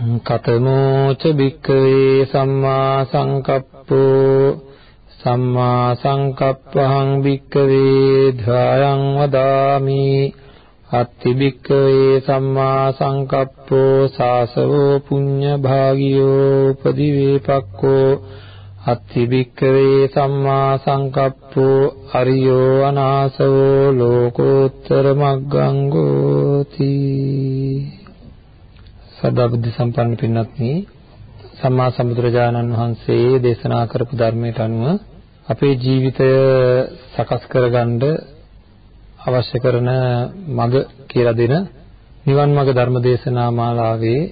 කතමෝ ච භික්ඛවේ සම්මා සංකප්පෝ සම්මා සංකප්පහං භික්ඛවේ ධායං වදාමි අත්ති භික්ඛවේ සම්මා සංකප්පෝ සාසවෝ පුඤ්ඤ භාගියෝ උපදිවේපක්ඛෝ අත්ති භික්ඛවේ සම්මා සංකප්පෝ අරියෝ අනාසවෝ ලෝකෝත්තර මග්ගං ගෝති සදා බුද්ධ සම්පන්න පින්වත්නි සම්මා සම්බුදුරජාණන් වහන්සේ දේශනා කරපු ධර්මයට අනුව අපේ ජීවිතය සකස් කරගන්න අවශ්‍ය කරන මඟ කියලා දෙන නිවන් මඟ ධර්ම දේශනා මාලාවේ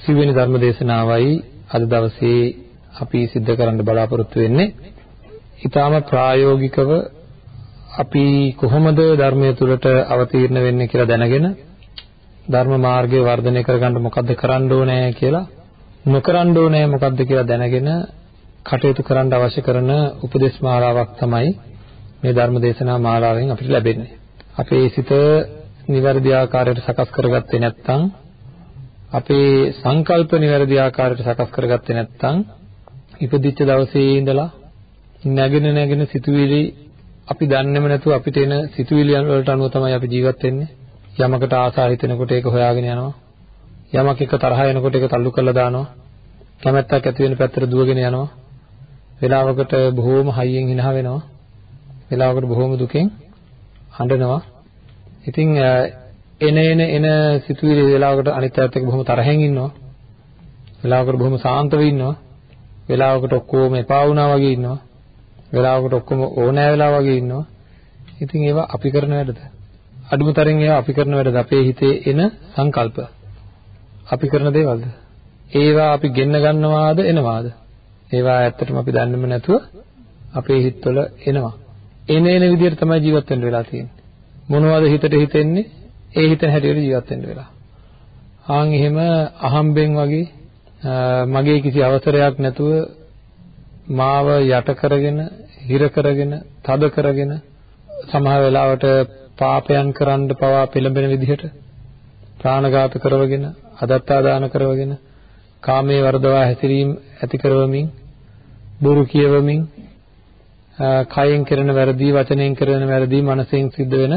සිව්වෙනි ධර්ම දේශනාවයි අද දවසේ අපි සිද්ධ කරන්න බලාපොරොත්තු වෙන්නේ. ඊටාම ප්‍රායෝගිකව අපි කොහොමද ධර්මයේ තුලට අවතීර්ණ වෙන්නේ කියලා දැනගෙන ධර්ම මාර්ගය වර්ධනය කරගන්න මොකද්ද කරන්න ඕනේ කියලා නොකරන්න ඕනේ මොකද්ද කියලා දැනගෙන කටයුතු කරන්න අවශ්‍ය කරන උපදේශ මාලාවක් තමයි මේ ධර්ම දේශනා මාලාවෙන් අපිට ලැබෙන්නේ. අපේ සිත නිවැරදි ආකාරයට සකස් කරගත්තේ නැත්නම් අපේ සංකල්ප නිවැරදි ආකාරයට සකස් කරගත්තේ නැත්නම් ඉපදිච්ච දවසේ ඉඳලා නැගෙන නැගෙන සිතුවිලි අපි දන්නේම නැතුව අපිට එන සිතුවිලි වලට අනුව තමයි අපි ජීවත් වෙන්නේ. යමකට ආසා හිතෙනකොට ඒක හොයාගෙන යනවා. යමක් එක තරහ එනකොට ඒක තල්ලු කරලා දානවා. කැමැත්තක් ඇති වෙන පැත්තට දුවගෙන යනවා. වෙලාවකට බොහෝම හයියෙන් හිනහ වෙනවා. වෙලාවකට බොහෝම දුකෙන් හඬනවා. ඉතින් එන එන එන සිතුවිලි වෙලාවකට අනිත් පැත්තට එක්ක බොහොම තරහෙන් ඉන්නවා. වෙලාවකට බොහොම සාන්තව ඉන්නවා. වෙලාවකට ඔක්කොම එපා වුණා වගේ ඉන්නවා. වෙලාවකට ඔක්කොම ඕනෑ වෙලා වගේ ඉන්නවා. ඉතින් ඒවා අපි කරන වැඩද? අඩුම තරමින් ඒවා අපි කරන වැඩද? අපේ හිතේ එන සංකල්ප. අපි කරන දේවල්ද? ඒවා අපි ගෙන්න ගන්නවාද එනවාද? ඒවා ඇත්තටම අපි දන්නේම නැතුව අපේ හිතවල එනවා. එන එන විදිහට තමයි ජීවත් වෙන්න වෙලා තියෙන්නේ. මොනවද හිතට හිතෙන්නේ? ඒ හිතන හැටියට ජීවත් වෙන්න වෙලා. ආන් එහෙම අහම්බෙන් වගේ මගේ කිසි අවසරයක් නැතුව මාව යට කරගෙන හිර කරගෙන තද කරගෙන සමහර වෙලාවට පාපයන් කරන්න පවා පෙළඹෙන විදිහට ප්‍රාණඝාත කරවගෙන අදත්තාදාන කරවගෙන කාමයේ වර්ධවා හැසිරීම ඇති කරවමින් බොරු කියවමින් කයෙන් කරන වැරදි වචනයෙන් කරන වැරදි මනසෙන් සිද්ධ වෙන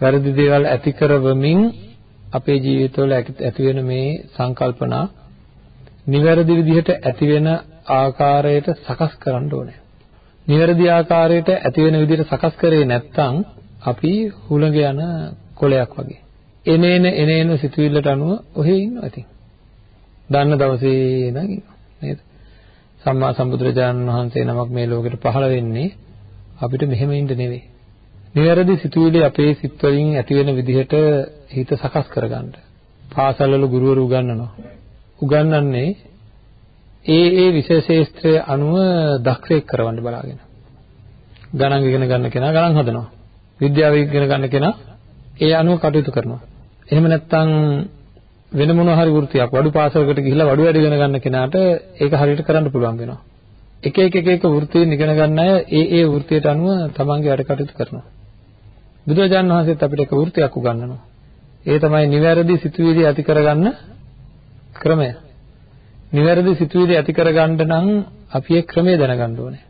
වැරදි දේවල් ඇති කරවමින් අපේ ජීවිතවල ඇති වෙන මේ සංකල්පනා නිවැරදි විදිහට ඇති වෙන ආකාරයට සකස් කරන්න ඕනේ. නිවැරදි ආකාරයට ඇති වෙන විදිහට සකස් කරේ නැත්නම් අපි හුළඟ යන කොලයක් වගේ. එනේන එනේන සිතුවිල්ලට අනුව ඔහේ ඉන්නවා ඉතින්. දන්න දවසේ ඉඳන් ඉන්නවා නේද? සම්මා සම්බුදුරජාණන් වහන්සේ නමක් මේ ලෝකෙට පහළ වෙන්නේ අපිට මෙහෙම ඉන්න නෙවෙයි. නිවැරදි සිතුවිලි අපේ සිත් වලින් ඇති වෙන විදිහට හිත සකස් කරගන්න. පාසල්වල ගුරුවරු උගන්වනවා. උගන්වන්නේ ඒ ඒ විශේෂේස්ත්‍රය අනුව දක්ෂයෙක් කරවන්න බලාගෙන. ගණන් ඉගෙන ගන්න කෙනා ගණන් හදනවා. විද්‍යාව ඉගෙන ගන්න කෙනා ඒ අනුව කටයුතු කරනවා. එහෙම නැත්නම් වෙන මොනවා හරි වෘත්තියක් වඩු පාසලකට ගිහිල්ලා වඩු වැඩ ඉගෙන ගන්න කෙනාට ඒක හරියට කරන්න පුළුවන් වෙනවා. එක එක එක එක වෘත්තීන් ඉගෙන ගන්න අය ඒ ඒ වෘත්තියට අනුව තමන්ගේ වැඩ කටයුතු කරනවා. බුදුරජාණන් වහන්සේත් අපිට එක වෘත්තියක් උගන්වනවා. ඒ තමයි නිවැරදි සිතුවිලි ඇති කරගන්න ක්‍රමය. නිවැරදි සිතුවිලි ඇති කරගන්න නම් අපි ඒ ක්‍රමය දැනගන්න ඕනේ.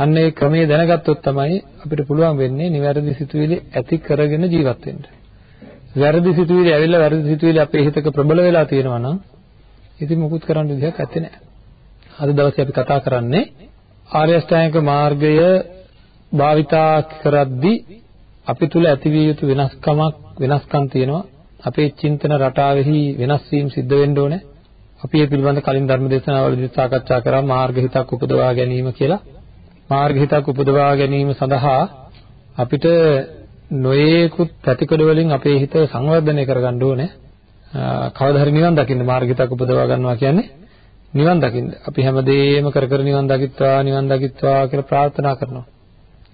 අන්න ඒ ක්‍රමයේ දැනගත්තොත් තමයි අපිට පුළුවන් වෙන්නේ නිවැරදි සිතුවිලි ඇති කරගෙන ජීවත් වෙන්න. වැරදි සිතුවිලි ඇවිල්ලා වැරදි සිතුවිලි අපේ හිතක ප්‍රබල වෙලා තියෙනවා නම් ඉතින් මුකුත් කරන්න විදිහක් නැත්තේ නෑ. අද දවසේ අපි කතා කරන්නේ ආර්ය අෂ්ටාංගික මාර්ගය භාවිතා කරද්දී අපි තුල ඇතිවිය යුතු වෙනස්කමක් වෙනස්කම් තියෙනවා. අපේ චින්තන රටාවෙහි වෙනස් වීම සිද්ධ වෙන්න ඕනේ. අපි මේ පිළිබඳ කලින් ධර්ම දේශනාවලදී සාකච්ඡා කරා මාර්ග හිතක් උපදවා ගැනීම කියලා. මාර්ග හිතක් උපදවා ගැනීම සඳහා අපිට නොයේකුත් පැතිකඩ වලින් අපේ හිත සංවර්ධනය කරගන්න ඕනේ. කවදා හරි නිවන් දකින්න මාර්ග හිතක් උපදවා ගන්නවා කියන්නේ නිවන් දකින්න. අපි හැමදේම කර කර නිවන් දකිත්වා නිවන් දකිත්වා කියලා ප්‍රාර්ථනා කරනවා.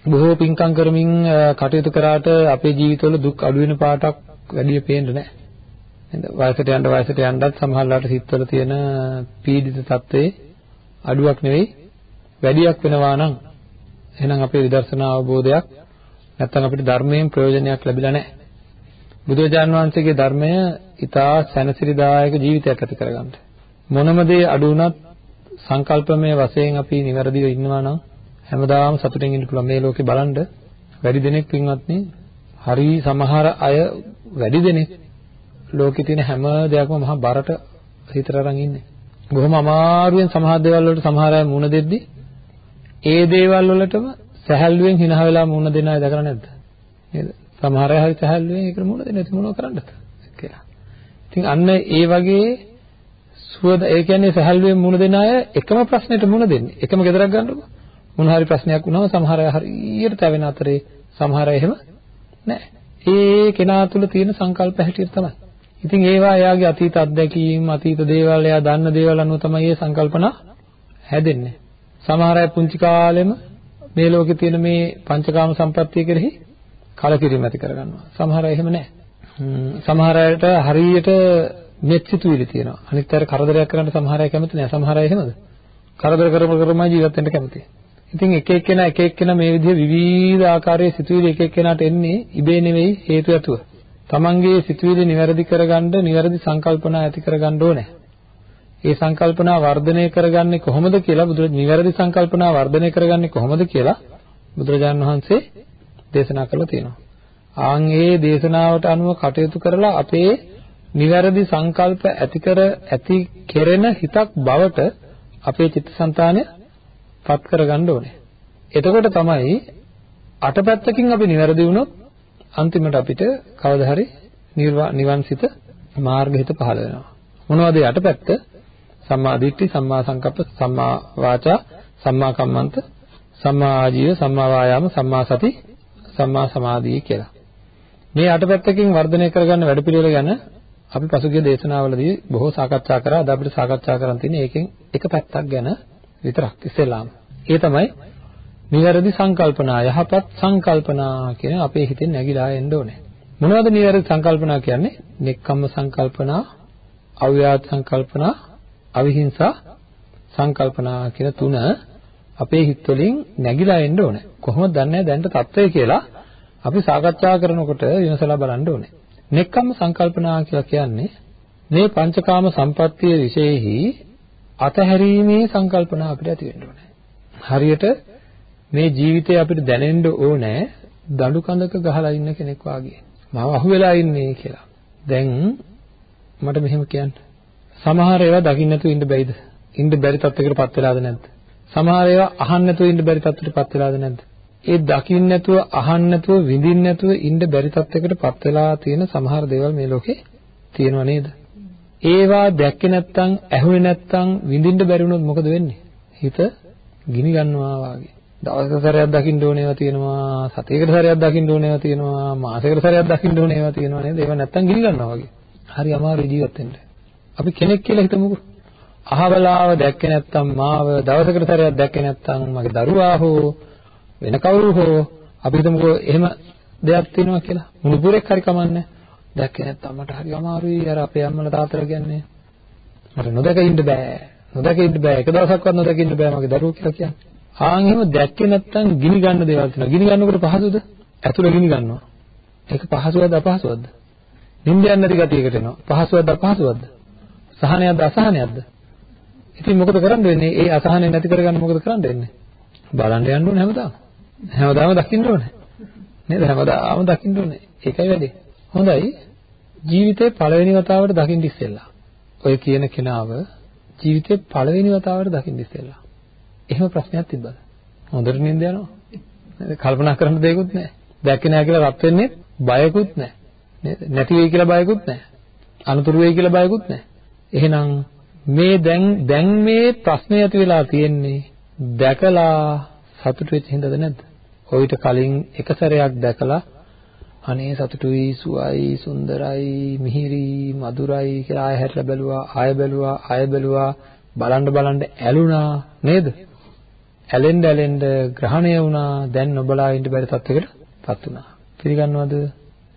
බොහෝ පින්කම් කරමින් කටයුතු කරාට අපේ ජීවිතවල දුක් අඩු වෙන පාටක් වැඩි පේන්නේ නැහැ. නේද? වයසට යන්න වයසට යන්නත් සමහරවිට සිත්වල තියෙන පීඩිත තත්ත්වේ අඩුවක් නෙවෙයි වැඩියක් වෙනවා නම් එහෙනම් අපේ විදර්ශනා අවබෝධයක් නැත්තම් අපිට ධර්මයෙන් ප්‍රයෝජනයක් ලැබිලා නැහැ. බුදුරජාන් වහන්සේගේ ධර්මය ඊටා සැනසිරිදායක ජීවිතයක් ඇති කරගන්න. මොනම දේ අඩු වුණත් සංකල්පමය වශයෙන් අපි નિවරදිව ඉන්නවා නම් හැමදාම සතුටින් ඉන්න පුළුවන් මේ ලෝකේ බලන්න වැඩි දෙනෙක් පින්වත්නි හරි සමහර අය වැඩි දෙනෙක් ලෝකේ තියෙන හැම දෙයක්ම මහා බරට හිතට අරන් ඉන්නේ. බොහොම අමාරුවෙන් සමහර දේවල් වලට සමහර අය මුණ දෙද්දි ඒ දේවල් වලටම සැහැල්ලුවෙන් hina වෙලා මුණ දෙන අය දැකලා නැද්ද? නේද? සමහර අය හරි සැහැල්ලුවෙන් ඒකට මුණ දෙන්නේ නැති මොනව කරන්නද කියලා. ඉතින් අන්න ඒ වගේ සුවද ඒ කියන්නේ සැහැල්ලුවෙන් මුණ දෙන අය එකම ප්‍රශ්නෙට මුණ දෙන්නේ. එකම gedarak ගන්නකො. මොන හරි ප්‍රශ්නයක් වුණාම සමහර අය හරියට තැවෙන අතරේ සමහර අය එහෙම නැහැ. ඒ කෙනා තුළ තියෙන සංකල්ප හැටියට තමයි. ඉතින් ඒවා එයාගේ අතීත අත්දැකීම්, අතීත දේවල්, එයා දන්න දේවල් අනුව තමයි මේ සංකල්පනා හැදෙන්නේ. සමහර අය පුංචි කාලෙම මේ ලෝකේ තියෙන මේ පංචකාම සම්පත්තිය කෙරෙහි කලකිරීම ඇති කරගන්නවා. සමහර අය එහෙම නැහැ. සමහර අයට හරියට මෙත් සිතුවිලි තියෙනවා. අනිත් අයට කරදරයක් කරන්න සමහර අය කැමති නැහැ. සමහර අය එහෙමද? කරදර කරම කරම ජීවත් වෙන්න කැමතියි. ඉතින් එක එක්කෙනා එක එක්කෙනා මේ විදිහ විවිධ ආකාරයේ සිතුවිලි එක එක්කෙනාට එන්නේ ඉබේ නෙවෙයි හේතු ඇතුව. තමන්ගේ සිතුවිලි નિවැරදි කරගන්න નિවැරදි සංකල්පනා ඇති කරගන්න ඕනේ. ඒ සංකල්පනා වර්ධනය කරගන්නේ කොහොමද කියලා බුදුරජාණන් නිවැරදි සංකල්පනා වර්ධනය කරගන්නේ කොහොමද කියලා බුදුරජාණන් වහන්සේ දේශනා කරලා තියෙනවා. ආන් ඒ දේශනාවට අනුව කටයුතු කරලා අපේ නිවැරදි සංකල්ප ඇති කර ඇති කෙරෙන හිතක් බවට අපේ චිත්තසංතානය පත් කරගන්න ඕනේ. එතකොට තමයි අටපැත්තකින් අපි නිවැරදි වුණොත් අන්තිමට අපිට කවදා හරි නිවන් සිත මාර්ගහිත පහළ වෙනවා. මොනවද යටපැත්ත? සම්මා දිට්ඨි, සම්මා සංකප්ප, සම්මා වාචා, සම්මා කම්මන්ත, සම්මා ආජීව, සම්මා වායාම, සම්මා සති, සම්මා සමාධිය කියලා. මේ අටපැත්තකින් වර්ධනය කරගන්න වැඩපිළිවෙල ගැන අපි පසුගිය දේශනාවලදී බොහෝ සාකච්ඡා කරා. අද අපිට සාකච්ඡා කරන්න තියෙන්නේ ඒකෙන් එක පැත්තක් ගැන විතරක් ඉස්සෙල්ලාම. ඒ තමයි නිවැරදි සංකල්පනා යහපත් සංකල්පනා කියන අපේ හිතෙන් නැగిලා එන්න ඕනේ. මොනවද නිවැරදි සංකල්පනා කියන්නේ? නෙක්ඛම්ම සංකල්පනා, අව්‍යාත් සංකල්පනා, අවිහිංසා සංකල්පනා කියන තුන අපේ හිත වලින් නැగిලා එන්න ඕනේ. කොහොමද දන්නේ දැනට தত্ত্বය කියලා අපි සාකච්ඡා කරනකොට විමසලා බලන්න ඕනේ. නෙක්ඛම් සංකල්පනා කියලා කියන්නේ මේ පංචකාම සම්පත්තිය විශේෂෙහි අතහැරීමේ සංකල්පනා අපිට ඇති වෙන්න ඕනේ. හරියට මේ ජීවිතේ අපිට දැනෙන්න ඕනේ දඬු කඳක ගහලා ඉන්න කෙනෙක් වාගේ. මාව අහුවෙලා ඉන්නේ කියලා. දැන් මට මෙහෙම කියන්න. සමහර ඒවා දකින්න නැතුව ඉන්න බැයිද? ඉන්න බැරි තත්යකටපත් වෙලාද නැද්ද? සමහර ඒවා අහන්න නැතුව ඉන්න බැරි තත්යකටපත් වෙලාද නැද්ද? ඒ දකින්න නැතුව අහන්න නැතුව විඳින්න නැතුව ඉන්න බැරි තත්යකටපත් වෙලා තියෙන සමහර දේවල් මේ ලෝකේ තියෙනව නේද? ඒවා දැක්කේ නැත්නම් ඇහුවේ නැත්නම් විඳින්න බැරි වුණොත් මොකද වෙන්නේ? හිත ගිනි ගන්නවා වාගේ. දවසක සැරයක් දකින්න ඕන ඒවා තියෙනවා, සතියකට සැරයක් දකින්න ඕන ඒවා තියෙනවා, මාසයකට සැරයක් දකින්න ඕන ඒවා තියෙනවා නේද? ඒවා නැත්නම් ගිනි ගන්නවා වගේ. හරි අමාරු ජීවත් වෙන්න. අපි කෙනෙක් කියලා හිතමුකෝ. අහවලාව දැක්කේ නැත්නම් මාව දවසකට සැරයක් දැක්කේ නැත්නම් මගේ දරුවා හෝ වෙන කවුරු හෝ අපි හිතමුකෝ එහෙම දෙයක් තියෙනවා කියලා. මුණුපුරෙක් හරි කමන්නේ. දැක්කේ නැත්නම් මට හරි අමාරුයි අර අපේ අම්මලා තාත්තලා කියන්නේ. මට නොදැක ඉන්න බෑ. නොදැක ඉන්න බෑ. එක දවසක්වත් නොදැක ඉන්න බෑ මගේ දරුවෝ කියලා කියන්නේ. ආන් එහෙම දැක්කේ නැත්නම් ගිනි ගන්න දේවල් තියෙනවා. ගිනි ගන්නකොට පහසුද? ඇතුළ ගිනි ගන්නවා. ඒක පහසුවද අපහසුවද? නිින්දයන් නැති ගතියකට එනවා. පහසුවද අපහසුවද? සහනයක්ද අසහනයක්ද? ඉතින් මොකද කරන්න වෙන්නේ? ඒ අසහනය නැති කරගන්න මොකද කරන්න වෙන්නේ? බලන්න යන්න ඕනේ හැමදාම. හැමදාම දකින්න ඕනේ. නේද? හැමදාම දකින්න ඕනේ. ඒකයි වැඩේ. හොඳයි. ජීවිතේ පළවෙනි වතාවට දකින්න ඉස්සෙල්ලා. ඔය කියන කෙනාව ජීවිතේ පළවෙනි වතාවට දකින්න ඉස්සෙල්ලා. එහෙම ප්‍රශ්නයක් තිබ්බද? හොඳට නින්ද යනවා. කල්පනා කරන්න දෙයක්වත් නැහැ. දැක්කේ නැහැ කියලා රත් වෙන්නේ බයකුත් නැහැ. නේද? නැති වෙයි කියලා බයකුත් නැහැ. අනතුරු වෙයි කියලා බයකුත් නැහැ. එහෙනම් මේ දැන් දැන් මේ ප්‍රශ්නේ ඇති වෙලා තියෙන්නේ දැකලා සතුටු වෙච්ච හින්දාද නැද්ද? කොවිට කලින් එක සැරයක් දැකලා අනේ සතුටුයි සුවයි සුන්දරයි මිහිරි මధుරයි කියලා ආය හැරලා බැලුවා ආය බැලුවා ආය බැලුවා බලන්න බලන්න ඇලුනා නේද? ඇලෙන්න ඇලෙන්න ග්‍රහණය වුණා දැන් නොබලා ඉන්න බැරි තත්යකටපත් වුණා. පිළිගන්නවද?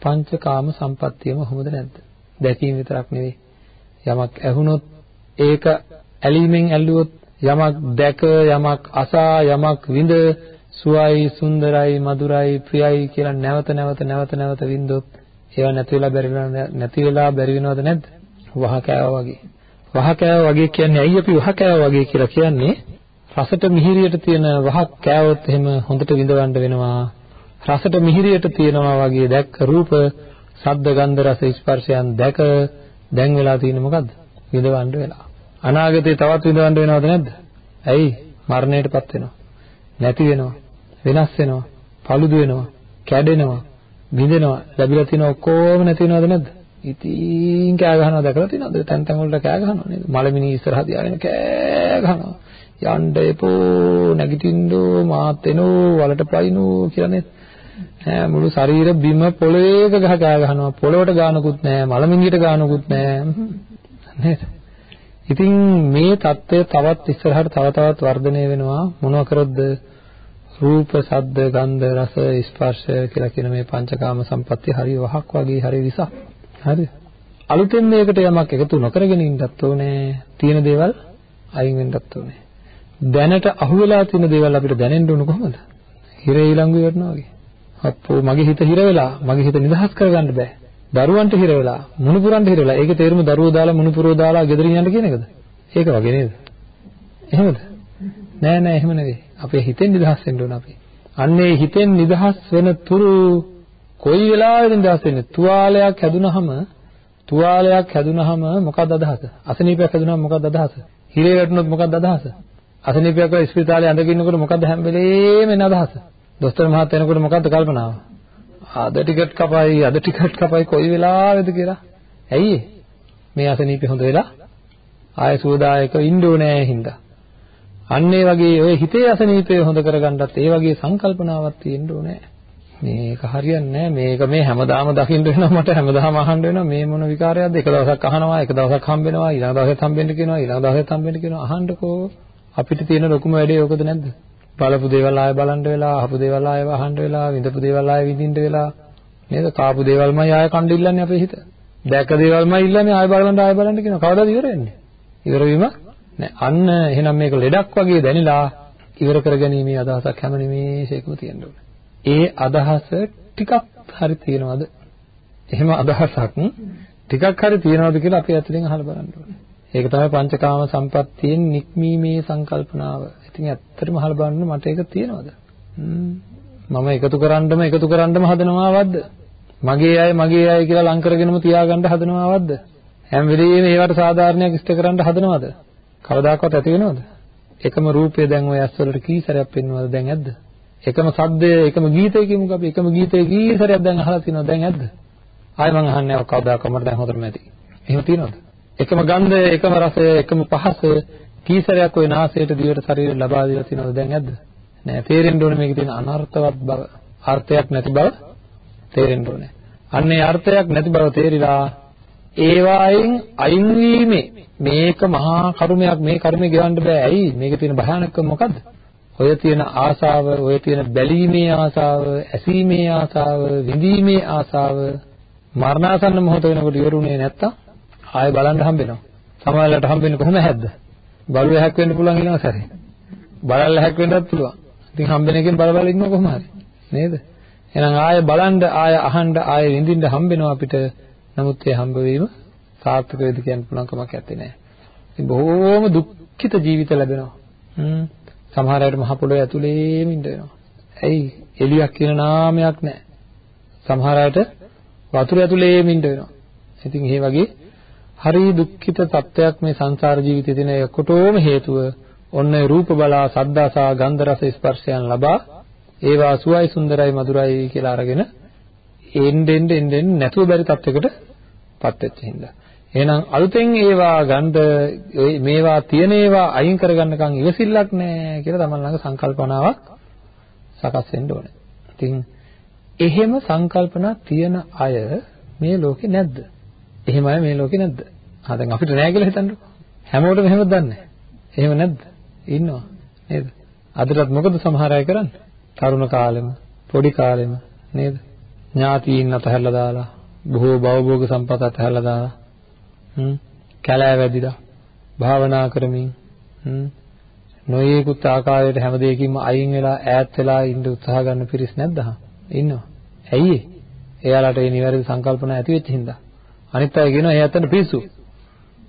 පංචකාම සම්පත්තියම කොහොමද නැද්ද? දැකීම විතරක් නෙවෙයි යමක් ඇහුනොත් ඒක ඇලීමෙන් ඇල්ලුවොත් යමක් දැක යමක් අසා යමක් විඳ සුවයි සුන්දරයි මధుරයි ප්‍රියයි කියලා නැවත නැවත නැවත නැවත විඳොත් ඒවා නැති වෙලා බැරි නැති වෙලා බැරි වෙනවද නැද්ද? වහ කෑවා වගේ. වහ කෑවා වගේ කියන්නේ ඇයි අපි වහ කෑවා වගේ කියලා කියන්නේ? රසට මිහිරියට තියෙන වහක් කෑවොත් එහෙම හොඳට විඳවන්න වෙනවා. රසට මිහිරියට තියෙනවා වගේ දැක්ක රූප, ශබ්ද, ගන්ධ, රස, ස්පර්ශයන් දැක දැන් වෙලා තියෙන්නේ මොකද්ද? විඳවන්න වෙලා. අනාගතේ තවත් විඳවන්න වෙනවද නැද්ද? ඇයි? මරණයටපත් වෙනවා. නැති වෙනවා. වෙනස් වෙනවා. paludu වෙනවා. කැඩෙනවා. බිඳෙනවා. ලැබිලා තියෙන ඔක්කොම නැති වෙනවද නැද්ද? ඉතින් කෑ ගහනවා දැකලා තියෙනවද? තැන් තැන් වලට කෑ ගහනවා නේද? මලමිනී ඉස්සරහ තියාගෙන කෑ ගහනවා. යන්න එපෝ නැගිටින්නෝ මාත් එනෝ වලට පයින්නෝ කියලා නේද? මුළු ශරීර බිම පොළවේක ගහ ගා ගන්නවා පොළවට ගානකුත් නැහැ මලමිණියට ගානකුත් නැහැ නේද? ඉතින් මේ தত্ত্বය තවත් ඉස්සරහට තව තවත් වර්ධනය වෙනවා. මොනවා කරොත්ද? රූප ශබ්ද ගන්ධ රස ස්පර්ශ කියලා කියන මේ පංචකාම සම්පත්තිය හරි වහක් වගේ හරි විසක්. හරි. අලුතෙන් මේකට යමක් එකතු නොකරගෙන ඉන්නත් ඕනේ. තියෙන දේවල් අයින් වෙන්නත් ඕනේ. දැනට අහුවෙලා තියෙන දේවල් අපිට දැනෙන්න උණු කොහොමද? හිරේ ඊළඟ වෙනවා වගේ. අප්පෝ මගේ හිත හිර වෙලා මගේ හිත නිදහස් කරගන්න බෑ. දරුවන්ට හිර වෙලා මුණුපුරන්ට හිර වෙලා ඒකේ තේරුම දරුවෝ දාලා මුණුපුරෝ දාලා ගෙදරින් යන්න කියන එකද? ඒක වගේ නේද? එහෙමද? නෑ නෑ එහෙම නෙවෙයි. අපේ හිතෙන් නිදහස් වෙන්න ඕන අපි. අන්නේ හිතෙන් නිදහස් වෙන තුරු කොයි වෙලාවෙද නිදහස් වෙන්නේ? තුවාලයක් හැදුනහම තුවාලයක් හැදුනහම මොකක්ද අදහස? අසනීපයක් හැදුනහම මොකක්ද අදහස? හිරේ වැටුනොත් මොකක්ද අදහස? අසනීපයක් වෙලා ස්පිතාලේ ඇඳගෙන ඉන්නකොට මොකක්ද හැම වෙලේම එන අදහස? දොස්තර මහත්තයා එනකොට මොකක්ද කල්පනාව? අද ටිකට් කපයි අද ටිකට් කපයි කොයි වෙලාවෙද කියලා. ඇයි මේ අසනීපෙ හොඳ වෙලා ආය සුවදායක ඉන්න ඕනේ හින්දා. අන්න ඒ වගේ ඔය හිතේ අසනීපය හොඳ කරගන්නත් ඒ වගේ සංකල්පනාවක් තියෙන්න ඕනේ. මේක හරියන්නේ නැහැ. මේක මේ හැමදාම දකින්න වෙනවා මට හැමදාම අහන්න වෙනවා මේ මොන විකාරයක්ද? එක දවසක් අහනවා, එක දවසක් හම්බෙනවා, ඊළඟ දවසෙත් හම්බෙන්න කියනවා, ඊළඟ දවසෙත් හම්බෙන්න කියනවා. අහන්නකෝ. අපිට තියෙන ලොකුම වැඩේ ඕකද නැද්ද? බලපු දේවල් ආය බලන්න වෙලා, අහපු දේවල් ආය අහන්න වෙලා, විඳපු දේවල් ආය විඳින්න වෙලා නේද? කාපු දේවල්මයි ආය කණ්ඩ ඉල්ලන්නේ අපේ හිත. දැක දේවල්මයි ඉල්ලන්නේ ආය බලන්න ආය බලන්න කියනවා. කවදාද ඉවර වෙන්නේ? ඉවර වීම නෑ. අන්න එහෙනම් මේක ලෙඩක් වගේ දැනිලා ඉවර කරගැනීමේ අදහසක් හැම නිමේෂයකම තියෙන්න ඕනේ. ඒ අදහස ටිකක් හරි තියනවද? එහෙම අදහසක් ටිකක් හරි තියනවද කියලා අපි ඇතුලෙන් අහලා බලන්න ඕනේ. ඒක තමයි පංචකාම සම්පත්තියෙන් නික්මීමේ සංකල්පනාව. ඉතින් ඇත්තටම අහලා බලන්න මට ඒක තියනවද? මම එකතු කරන්නම එකතු කරන්නම හදනවාවද්ද? මගේ අය මගේ අය කියලා ලං කරගෙනම තියාගන්න හදනවාවද්ද? හැම වෙලෙම ඒවට සාධාරණයක් ඉෂ්ට කරන්න හදනවද? කවදාකවත් ඇති වෙනවද? එකම රූපය දැන් ඔය ඇස් වලට කී සැරයක් පෙන්වනවද දැන් ඇද්ද? එකම සද්දය එකම ගීතය කියමුකෝ අපි එකම ගීතය කී සැරයක් දැන් අහලා තියෙනවද දැන් ඇද්ද? ආයෙ මං අහන්නේ කවදාකවත් මට දැන් හොඳටම ඇති. එහෙම තියෙනවද? එකම ගන්ධය එකම රසය එකම පහස කී සැරයක් ওই නාසයට දිවට ශරීරයට ලබා දීලා තියෙනවද දැන් ඇද්ද? නෑ තේරෙන්න ඕනේ මේකේ තියෙන අනර්ථවත් බව අර්ථයක් නැති බව තේරෙන්න ඕනේ. අන්නේ අර්ථයක් නැති බව තේරිලා ඒවායින් අයින් වීමේ මේක මහා කර්මයක් මේ කර්මය ගෙවන්න බෑ. ඇයි? මේකේ තියෙන භයානකම මොකද්ද? ඔය තියෙන ආසාව ඔය තියෙන බැලීමේ ආසාව ඇසීමේ ආසාව විඳීමේ ආසාව මරණාසන්න මොහොත වෙනකොට ඉවරුනේ නැත්තම් ආයෙ බලන්න හම්බෙනවා. සමහරවිට හම්බෙන්නේ කොහොම හැද්ද බලු ඇහැක් වෙන්න පුළුවන් ඊළඟ සැරේ බලල් ඇහැක් වෙන්නත් පුළුවන් ඉතින් හම්බෙන එකෙන් බල බල ඉන්නව කොහොම හරි නේද එහෙනම් ආයෙ බලන්න ආයෙ අහන්න ආයෙ විඳින්න හම්බෙනවා අපිට නමුත් ඒ හම්බ වීම සාර්ථක වේද කියන්න පුළුවන් කමක් නැත්තේ නෑ. ඉතින් බොහෝම දුක්ඛිත ජීවිත ලැබෙනවා. හ්ම්. සමහර අයට මහ පොළොවේ ඇතුලේම ඉන්න වෙනවා. ඇයි? එළියක් කියන නාමයක් නෑ. සමහර අයට වතුර ඇතුලේම ඉන්න වෙනවා. ඉතින් මේ වගේ හරි දුක්ඛිත තත්ත්වයක් මේ සංසාර ජීවිතේ තියෙන එකටෝම හේතුව ඔන්න රූප බලා සද්දාසා ගන්ධ රස ස්පර්ශයන් ලබා ඒවා සුවයි සුන්දරයි මధుරයි කියලා අරගෙන එන්න එන්න එන්න නැතුව බැරි තත්යකටපත් වෙච්ච හින්දා. එහෙනම් අලුතෙන් ඒවා ගන්න මේවා තියෙන ඒවා අයින් කරගන්නකම් ඉවසිල්ලක් නැහැ කියලා තමන් ළඟ සංකල්පනාවක් සකස් වෙන්න ඕනේ. ඉතින් එහෙම සංකල්පනා තියෙන අය මේ ලෝකේ නැද්ද? එහෙම අය මේ ලෝකේ නැද්ද? ආ දැන් අපිට නෑ කියලා හිතන්නකෝ. හැමෝටම එහෙමද දන්නේ? එහෙම නැද්ද? ඉන්නවා නේද? අදටත් මොකද සමහර අය කරන්නේ? තරුණ කාලෙම, පොඩි කාලෙම නේද? ඥාතීන් අතහැරලා දාලා, බොහෝ භවභෝග සම්පත අතහැරලා දාලා, හ්ම්, කැලෑ වැදිලා, භාවනා කරමින්, හ්ම්, නොයේකුත් ආකාරයට හැම දෙයකින්ම අයින් වෙලා ඈත් වෙලා ඉන්න උත්සාහ ගන්න පිරිස් නැද්ද? ඉන්නවා. ඇයි ඒ? එයාලට මේ නිවැරදි සංකල්පන ඇති වෙච්ච හින්දා. අනිත් අය කියනවා ඒ ඇත්තට පිස්සු.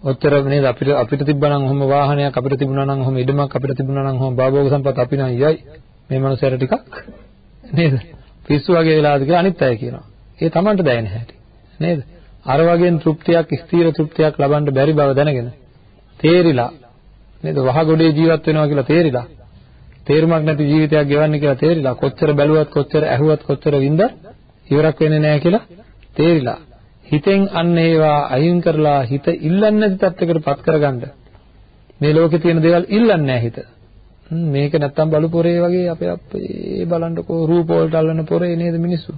ඔච්චර නේද අපිට අපිට තිබ්බනම් ඔහොම වාහනයක් අපිට තිබුණා නම් ඔහොම ඉඩමක් අපිට තිබුණා නම් ඔහොම භාභෝග සම්පත් අපි නම් යයි. මේ මනුස්සයර ටිකක් නේද? පිස්සු වගේ වෙලාද කියලා අනිත් අය කියනවා. ඒ Tamanට දැනෙන හැටි. නේද? අර වගේ තෘප්තියක් ස්ථීර තෘප්තියක් ලබන්න බැරි බව දැනගෙන තේරිලා නේද? වහගොඩේ ජීවත් වෙනවා කියලා තේරිලා තේරුමක් නැති ජීවිතයක් ගෙවන්න කියලා තේරිලා කොච්චර බැලුවත් කොච්චර ඇහුවත් කොච්චර වින්දත් ඉවරක් වෙන්නේ නැහැ කියලා තේරිලා හිතෙන් අන්න ඒවා අයින් කරලා හිත ඉල්ලන්නේ නැති තත්යකට පත් කරගන්න. මේ ලෝකේ තියෙන දේවල් ඉල්ලන්නේ නැහැ හිත. මේක නැත්තම් බලු පොරේ වගේ අපේ අපේ බලන්නකෝ රූප වලට අල්ලන පොරේ නේද මිනිස්සු?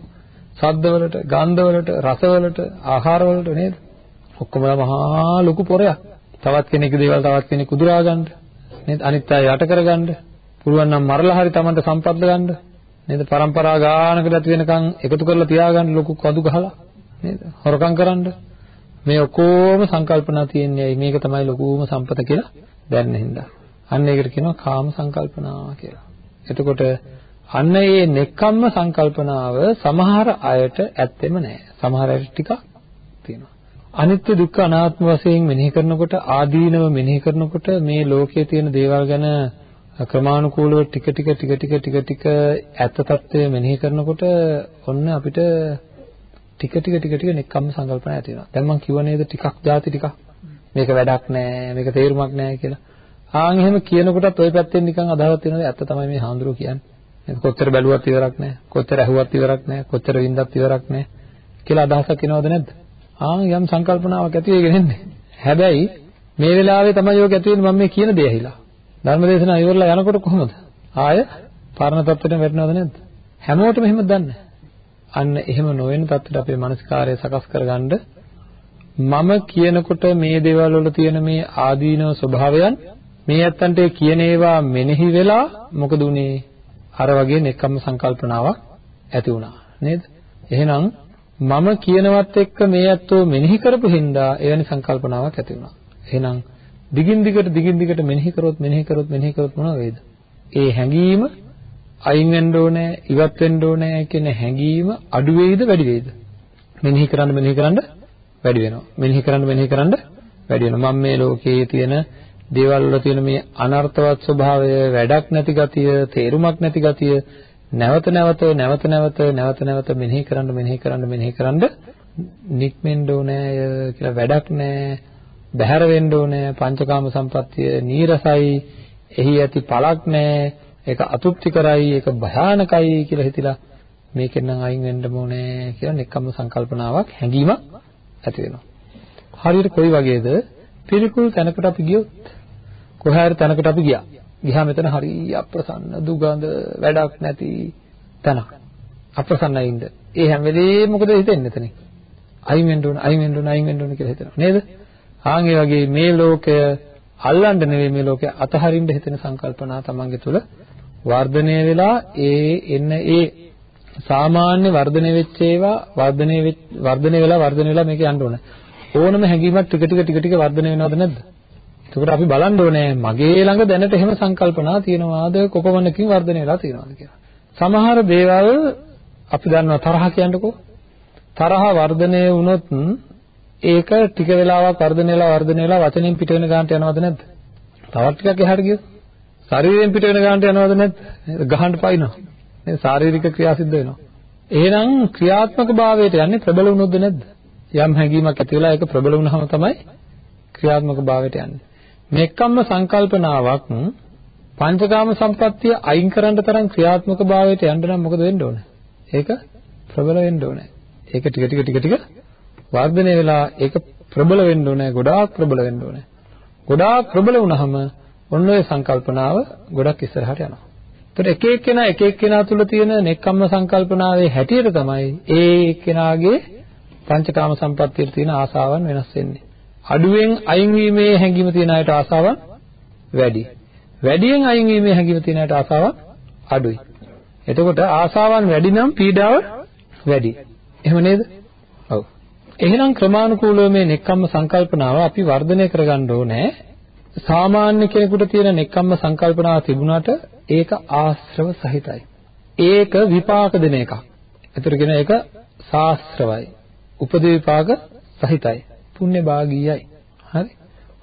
ශබ්ද වලට ගන්ධ වලට රස වලට ආහාර වලට නේද? ඔක්කොම මහා ලොකු පොරයක්. තවත් කෙනෙකුගේ දේවල් තවත් කෙනෙක් උදුරා ගන්න. නේද? අනිත් අය යට කරගන්න. පුළුවන් නම් මරලා හරි Tamanට සම්පත් ගන්න. නේද? પરම්පරා ගානකට ඇති වෙනකන් එකතු කරලා තියාගන්න ලොකු කඳු ගහලා නේද? හොරකම් කරන්න. මේ ඔක්කොම සංකල්පනා තියෙන්නේ මේක තමයි ලොකුම සම්පත කියලා දැනන හින්දා. අන්න ඒකට කියනවා කාම සංකල්පනා කියලා. එතකොට අන්න ඒ නෙක්ඛම්ම සංකල්පනාව සමහර අයට ඇත්තෙම නෑ. සමහර අයට ටිකක් තියෙනවා. අනිත්‍ය දුක්ඛ අනාත්ම වශයෙන් මෙනෙහි කරනකොට ආදීනව මෙනෙහි කරනකොට මේ ලෝකයේ තියෙන දේවල් ගැන ක්‍රමානුකූලව ටික ටික ටික ටික ටික ටික ඇත්ත తත්වය මෙනෙහි කරනකොට ඔන්න අපිට ටික ටික ටික ටික නෙක්ඛම්ම සංකල්පන ඇති වෙනවා. දැන් මම කිව්ව නේද ටිකක් ಜಾති ටිකක්. මේක වැඩක් නෑ, මේක තේරුමක් නෑ කියලා. ආන් එහෙම කියනකොටත් ওই පැත්තෙන් නිකන් අදහවත් වෙනවා ඇත්ත තමයි මේ හාමුදුරුවෝ කියන්නේ. කොච්චර බැලුවත් ඉවරක් නැහැ. කොච්චර ඇහුවත් ඉවරක් නැහැ. කොච්චර වින්දත් ඉවරක් නැහැ කියලා අදහසක් එනවද නැද්ද? ආන් යම් සංකල්පනාවක් ඇති වෙගෙන ඉන්නේ. හැබැයි මේ වෙලාවේ තමයි ඔක ඇති වෙන්නේ මම මේ කියන දේ ඇහිලා. ධර්මදේශනා ඉවරලා යනකොට කොහොමද? ආය පරණ තත්ත්වෙට වැටෙනවද නැද්ද? හැමෝටම එහෙම දන්නේ. අන්න එහෙම නොවන තත්ත්වයට අපේ මානසිකාරය සකස් කරගන්න මම කියනකොට මේ දේවල් වල තියෙන මේ ආදීනව ස්වභාවයන් මේ ඇත්තන්ට කියන ඒවා මෙනෙහි වෙලා මොකද උනේ? අර වගේ නෙක්කම්ම සංකල්පනාවක් ඇති වුණා. නේද? එහෙනම් මම කියනවත් එක්ක මේ ඇත්තෝ මෙනෙහි කරපු හින්දා එවැනි සංකල්පනාවක් ඇති වුණා. එහෙනම් දිගින් දිගට දිගින් දිගට මෙනෙහි කරොත් මෙනෙහි කරොත් මෙනෙහි කරොත් මොනව වේද? ඒ හැඟීම අයින් වෙන්න ඕනේ, ඉවත් වෙන්න ඕනේ කියන හැඟීම අඩු වෙයිද වැඩි වෙයිද? මෙනෙහි කරන්න මෙනෙහි කරන්න වැඩි වෙනවා. මෙනෙහි කරන්න මෙනෙහි කරන්න වැඩි වෙනවා. මම මේ ලෝකයේ තියෙන දේවල් වල තියෙන මේ අනර්ථවත් ස්වභාවය, වැඩක් නැති ගතිය, තේරුමක් නැති ගතිය නැවත නැවත නැවත නැවත නැවත නැවත මෙනෙහි කරන්න මෙනෙහි කරන්න මෙනෙහි කරන්න නික්මෙන්න ඕනේ කියලා වැඩක් නැහැ බැහැර වෙන්න ඕනේ පංචකාම සම්පත්තිය නීරසයි එහි ඇති පළක් නැහැ ඒක අතෘප්තිකරයි ඒක භයානකයි කියලා හිතලා මේකෙන් නම් අයින් වෙන්න ඕනේ කියලා නිකම්ම සංකල්පනාවක් හැඟීමක් ඇති වෙනවා. හරියට කොයි වගේද? පිළිකුල් තැනකට අපි ගියොත් කොහේ හරි තැනකට අපි ගියා. ගියාම මෙතන හරි අප්‍රසන්න දුගඳ වැඩක් නැති තැනක්. අප්‍රසන්නයි ඉන්න. ඒ හැම වෙලේම මොකද හිතෙන්නේ එතන අයින් වෙන්න ඕන අයින් වෙන්න ඕන අයින් වෙන්න ඕන කියලා හිතනවා. නේද? ආන් ඒ වගේ මේ ලෝකය අල්ලන්න නෙවෙයි මේ ලෝකය අතහරින්න හිතෙන සංකල්පනා තමන්ගේ තුල වර්ධනය වෙලා ඒ එන්න ඒ සාමාන්‍ය වර්ධනය වෙච්ච ඒවා වර්ධනය වර්ධනය වෙලා වර්ධනය වෙලා මේක යන්න ඕන. ඕනම හැඟීමක් ටික ටික ටික ටික වර්ධනය වෙනවද නැද්ද? එතකොට අපි බලන්න ඕනේ මගේ ළඟ දැනට එහෙම සංකල්පනා තියෙනවාද කොපමණකින් වර්ධනය වෙලා තියෙනවද කියලා. සමහර දේවල් අපි දන්නවා තරහ කියන්නකෝ. තරහ වර්ධනය වුණොත් ඒක ටික වෙලාවක් වර්ධනය වෙලා වර්ධනය වෙලා වචනෙන් පිට වෙන ගානට යනවද නැද්ද? තවත් ටිකක් එහාට ගියොත් ශරීරයෙන් පිට වෙන ගානට යනවද නැද්ද? ගහන්න පයින්නවා. නේද? ශාරීරික ක්‍රියා සිද්ධ වෙනවා. එහෙනම් ක්‍රියාත්මක භාවයට යන්නේ ප්‍රබල වුණොත්ද නැද්ද? යම් හැඟීමක් ඇති වෙලා ඒක ප්‍රබල වුණාම තමයි ක්‍රියාත්මක භාවයට යන්නේ. මෙක්කම්ම සංකල්පනාවක් පංචකාම සම්පත්තිය අයින් කරන්න තරම් ක්‍රියාත්මක භාවයට යන්න නම් මොකද වෙන්න ඕනේ? ඒක ප්‍රබල වෙන්න ඕනේ. ඒක ටික ටික ටික ටික වර්ධනය වෙලා ඒක ප්‍රබල වෙන්න ඕනේ. ගොඩාක් ප්‍රබල වෙන්න ඕනේ. ගොඩාක් ප්‍රබල වුණාම ඔන්න ඔය සංකල්පනාව ගොඩක් ඉස්සරහට යනවා. ඒතර එක එක්කෙනා එක එක්කෙනා තුල තියෙන නෙක්ඛම්ම සංකල්පනාවේ හැටියට තමයි ඒ එක්කෙනාගේ පංචකාම සම්පත්තියට තියෙන ආසාවන් වෙනස් වෙන්නේ. අඩුවෙන් අයින් වීමේ හැඟීම තියෙන අයට ආසාවන් වැඩි. වැඩියෙන් අයින් වීමේ හැඟීම තියෙන අයට ආසාවන් අඩුයි. එතකොට ආසාවන් වැඩි නම් පීඩාව වැඩි. එහෙම නේද? ඔව්. එහෙනම් ක්‍රමානුකූලව මේ නෙක්ඛම්ම සංකල්පනාව අපි වර්ධනය කරගන්න ඕනේ. සාමාන්‍ය කෙනෙකුට තියෙන නෙක්ඛම්ම සංකල්පනාව තිබුණාට ඒක ආශ්‍රව සහිතයි. ඒක විපාක දෙන එකක්. ඒතර කියන එක සාස්ත්‍රවයි. උපදී විපාක සහිතයි. පුණ්‍ය භාගීයයි. හරි.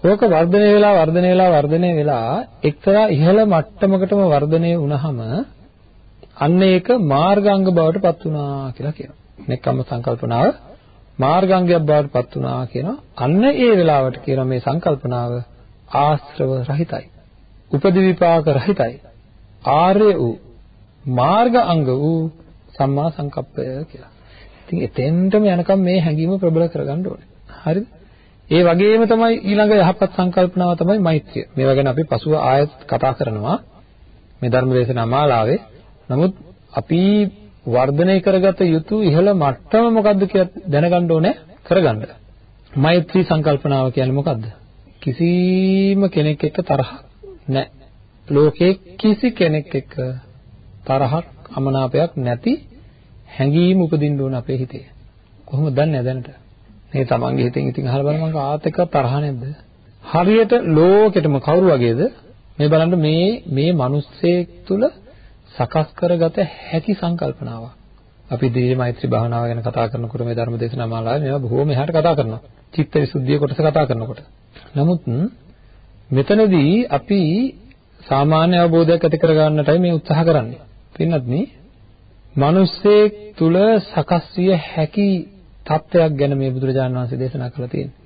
ඕක වර්ධනය වෙලා වර්ධනය වෙලා වර්ධනය වෙලා එක්තරා ඉහළ මට්ටමකටම වර්ධනය වුණාම අන්න ඒක මාර්ගාංග බවට පත් වුණා කියලා කියනවා. නෙක්ඛම්ම සංකල්පනාව මාර්ගාංගයක් බවට පත් වුණා කියනවා. අන්න ඒ වෙලාවට කියන මේ සංකල්පනාව ආශ්‍රව රහිතයි. උපදි විපාක රහිතයි. ආර්ය වූ මාර්ග අංග වූ සම්මා සංකප්පය කියලා. ඉතින් එතෙන්ටම යනකම් මේ හැඟීම ප්‍රබල කරගන්න ඕනේ. හරිද? ඒ වගේම තමයි ඊළඟ යහපත් සංකල්පනාව තමයි මෛත්‍රිය. මේවා ගැන අපි පසුව ආයෙත් කතා කරනවා. මේ ධර්ම දේශනා මාලාවේ. නමුත් අපි වර්ධනය කරගත යුතු ඉහළ මට්ටම මොකද්ද කියලා දැනගන්න ඕනේ කරගන්න. මෛත්‍රී සංකල්පනාව කියන්නේ මොකද්ද? කිසිම කෙනෙක් එක්ක තරහක් නැහැ. ලෝකේ කිසි කෙනෙක් එක්ක තරහක් අමනාපයක් නැති හැඟීම් උපදින්න ඕන අපේ හිතේ. කොහොමද දන්නේ දැනට? මේ තමන්ගේ හිතෙන් ඉතින් අහලා බලන්න මම ආත් එක්ක තරහ නැද්ද? හරියට ලෝකෙටම කවුරු වගේද? මේ බලන්න මේ මේ මිනිස්සෙක් තුල සකස් කරගත හැකි සංකල්පනාවක්. අපි දීර්ඝ මෛත්‍රී භාවනාව ගැන කතා කරනකොට මේ ධර්ම දේශනා මාලාවේ මේවා බොහෝම එහාට කතා කරනවා. චිත්ත විසුද්ධිය කොටස කතා කරනකොට. නමුත් මෙතනදී අපි සාමාන්‍ය අවබෝධයක් ඇති කරගන්නටයි මේ උත්සාහ කරන්නේ. පින්නත් මේ මිනිස්සෙක් තුල සකස් විය හැකි තත්වයක් ගැන මේ බුදුරජාණන් වහන්සේ දේශනා කළා තියෙන්නේ.